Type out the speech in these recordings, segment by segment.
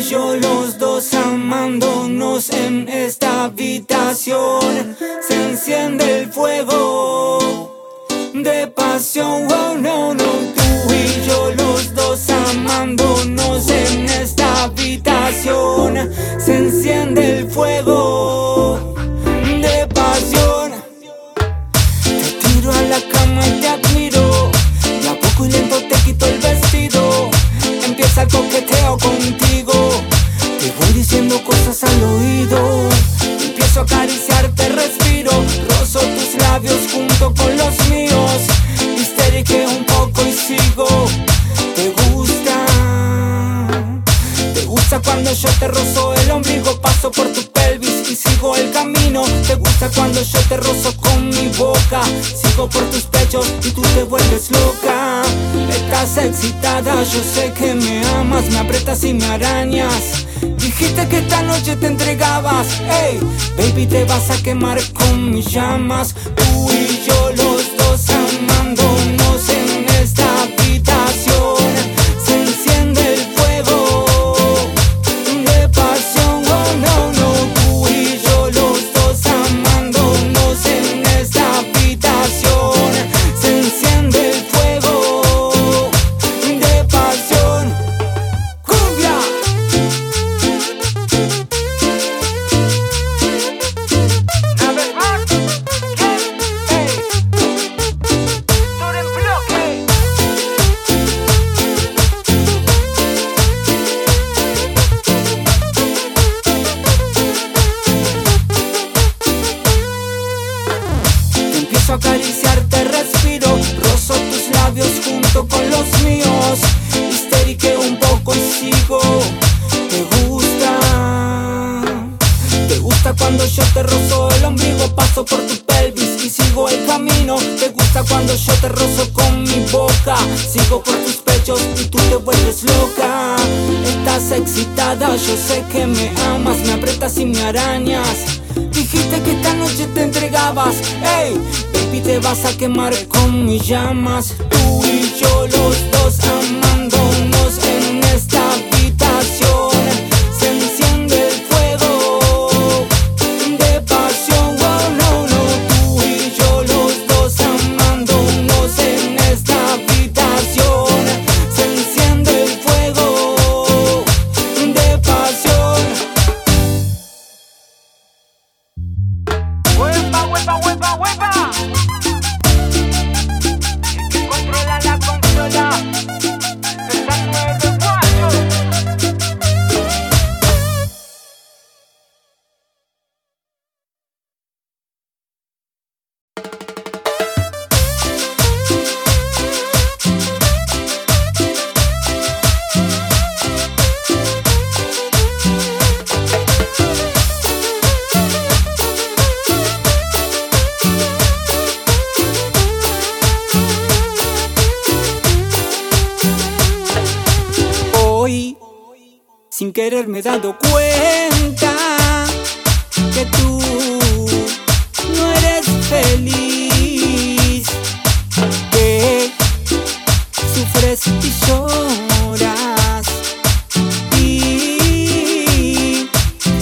y yo los dos amándonos en esta habitación. Se enciende el fuego de pasión. Oh, no, no, tú y yo los dos amándonos en esta habitación. Se enciende el fuego Empiezo a acariciarte, respiro. Rozo tus labios junto con los míos. Histérique un poco y sigo. Te gusta. Te gusta cuando yo te rozo el ombligo, paso por tu pelvis y sigo el camino. Te gusta cuando yo te rozo con mi boca, sigo por tus pechos y tú te vuelves loca. Estás excitada, yo sé que me amas, me aprietas y me arañas. Dijiste que esta noche te entregabas, hey, baby te vas a quemar con mis llamas. Tú y yo cuando yo te rozo con mi boca, sigo por tus pechos y tú te vuelves loca. Estás excitada, yo sé que me amas, me aprietas y me arañas. Dijiste que esta noche te entregabas, hey, baby te vas a quemar con mis llamas. Tú y yo los dos amándonos querer me he dado cuenta que tú no eres feliz, que sufres y lloras y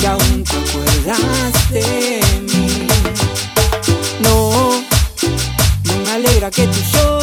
que aún te acuerdas de mí. No, no me alegra que tú llores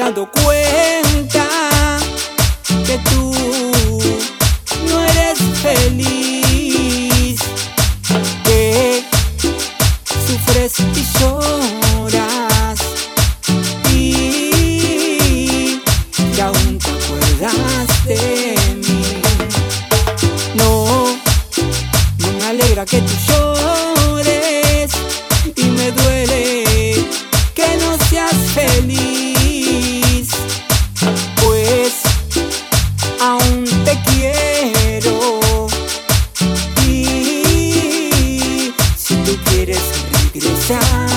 dando cuenta que tú no eres feliz, que sufres y yo quieres regresar.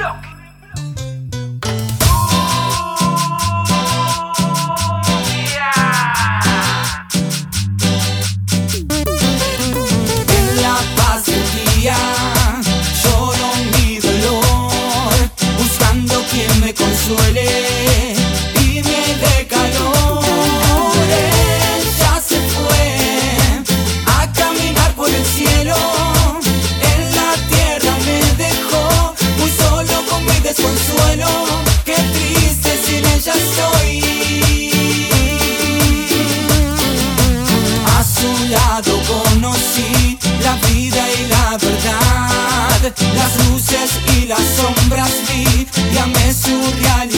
Look! bueno, qué triste sin ella soy. A su lado conocí la vida y la verdad, las luces y las sombras vi, y amé su realidad.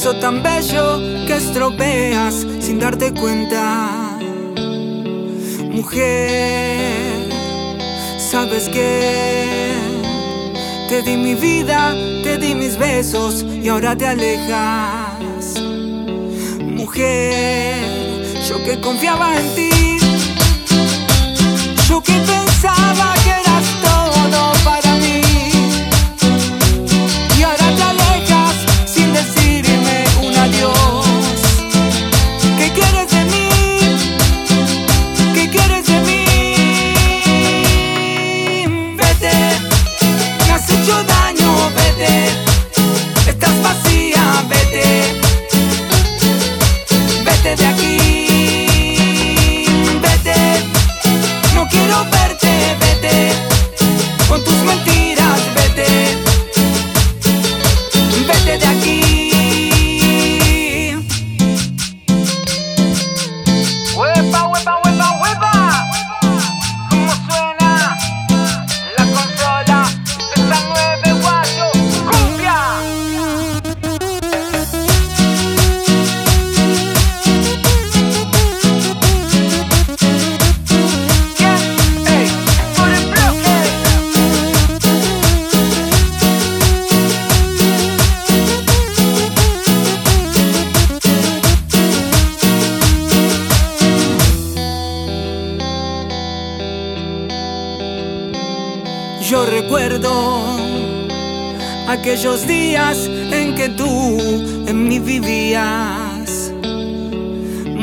beso tan bello que estropeas sin darte cuenta. Mujer, ¿sabes que Te di mi vida, te di mis besos y ahora te alejas. Mujer, yo que confiaba en ti, yo que pensaba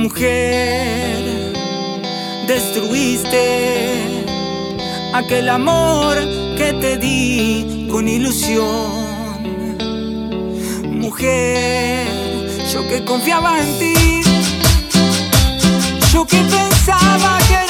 mujer, destruiste aquel amor que te di con ilusión. Mujer, yo que confiaba en ti, yo que pensaba que...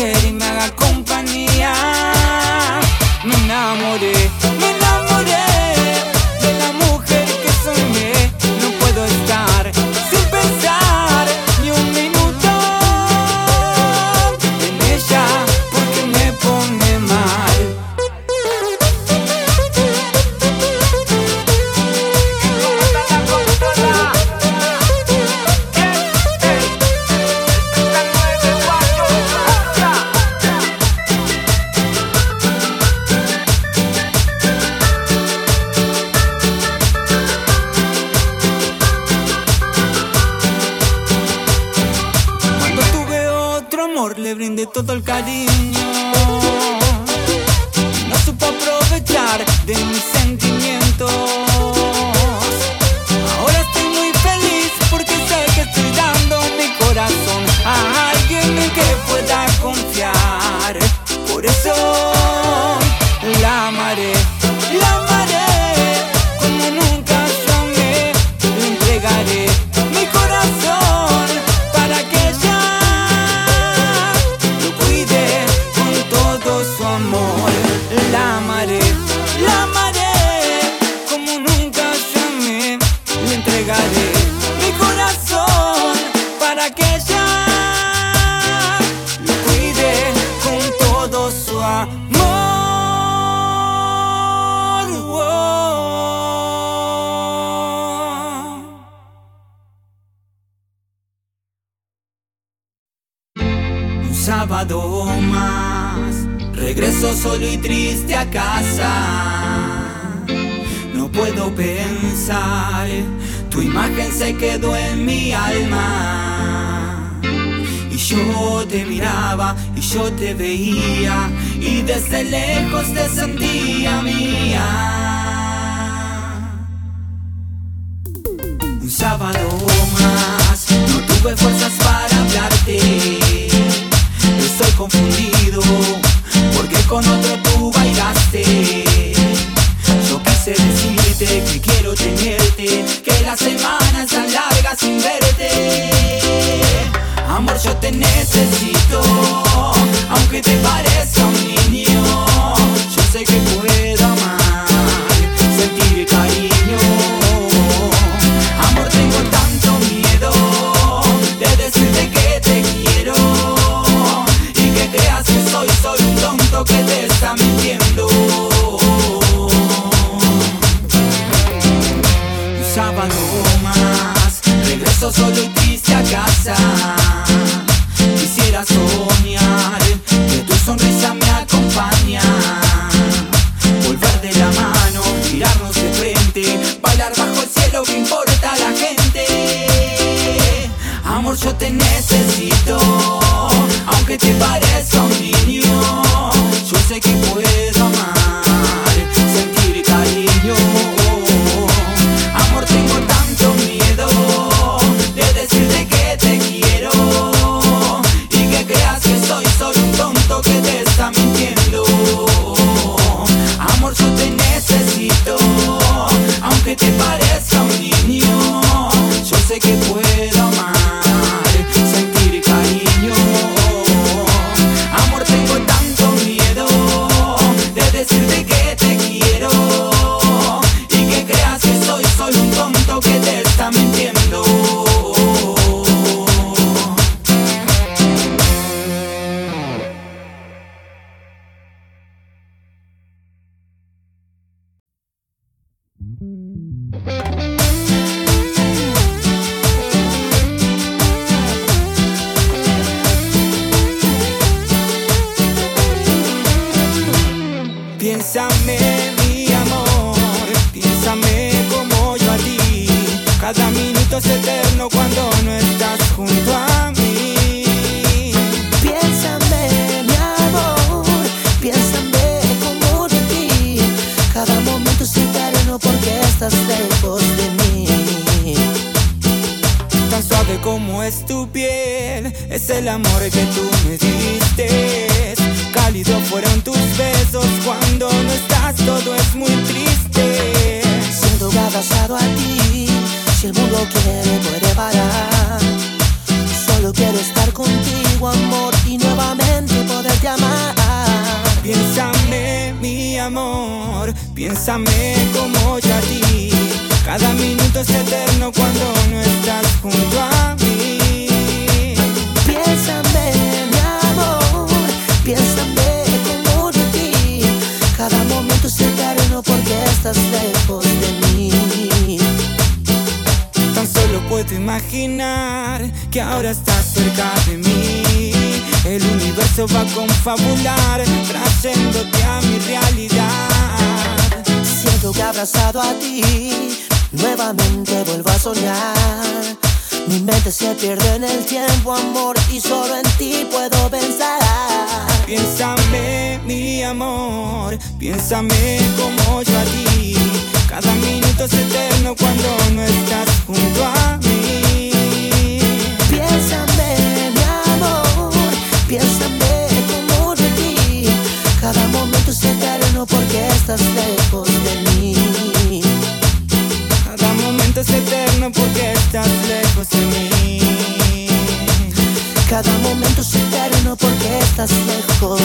quiere y me con de todo el cariño. A casa. No puedo pensar, tu imagen se quedó en mi alma. Y yo te miraba y yo te veía y desde lejos te sentía mía. Un sábado más, no tuve fuerzas para hablarte. Estoy confundido porque con otro tú bailaste. Yo quise decirte que quiero tenerte, que las semanas tan largas sin verte. Amor, yo te necesito, aunque te parezca Amor, yo te necesito, aunque te parezca un niño. Yo sé que puedo de mí. Tan suave como es tu piel, es el amor que tú me diste. Cálido fueron tus besos cuando no estás, todo es muy triste. Siento abrazado a ti, si el mundo quiere puede parar. Solo quiero estar contigo, amor, y nuevamente poderte amar. Piénsame, mi amor, piénsame como yo a ti. Cada minuto es eterno cuando no estás junto a mí. Piénsame, mi amor, piénsame como de ti. Cada momento es eterno porque estás lejos de mí. Tan solo puedo imaginar que ahora estás universo va a confabular, trayéndote a mi realidad. Siento que abrazado a ti, nuevamente vuelvo a soñar. Mi mente se pierde en el tiempo, amor, y solo en ti puedo pensar. Piénsame, mi amor, piénsame como yo a ti. Cada minuto es eterno cuando no estás junto a mí. Piénsame, mi amor, piénsame estás lejos de mí. Cada momento es eterno porque estás lejos de mí. Cada momento es eterno porque estás lejos